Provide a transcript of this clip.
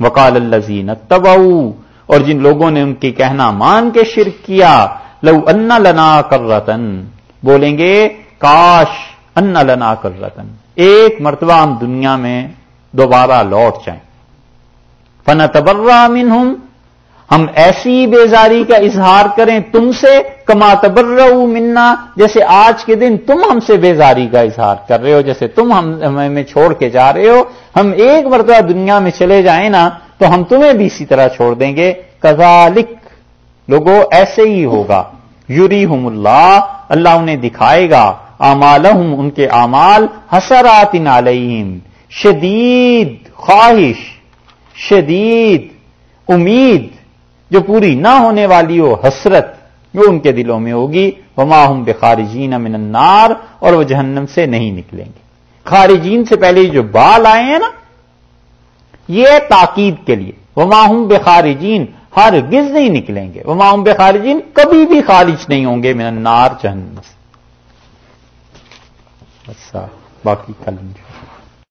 وکال الزین تباؤ اور جن لوگوں نے ان کی کہنا مان کے شرک کیا، لو ان لنا کر رتن بولیں گے، کاش ان لنا کر رتن ایک مرتبہ ہم دنیا میں دوبارہ لوٹ جائیں۔ فن تبرہ منہم ہم ایسی بیزاری کا اظہار کریں تم سے، کما تبر منا، جیسے آج کے دن تم ہم سے بیزاری کا اظہار کر رہے ہو، جیسے تم ہمیں چھوڑ کے جا رہے ہو۔ ہم ایک مرتبہ دنیا میں چلے جائیں نا، تو ہم تمہیں بھی اسی طرح چھوڑ دیں گے۔ کزالک لوگو، ایسے ہی ہوگا۔ یوری اللہ اللہ انہیں دکھائے گا۔ امال ان کے امال حسرات علیہم۔ شدید خواہش، شدید امید۔ جو پوری نہ ہونے والی ہو حسرت جو ان کے دلوں میں ہوگی، وما ہم بخارجین من النار، اور وہ جہنم سے نہیں نکلیں گے۔ خارجین سے پہلے جو بال آئے ہیں نا، یہ تاکید کے لیے۔ وما ہم بخارجین ہر گز نہیں نکلیں گے۔ وما ہم بخارجین، کبھی بھی خارج نہیں ہوں گے من النار جہنم سے۔ اچھا، باقی کل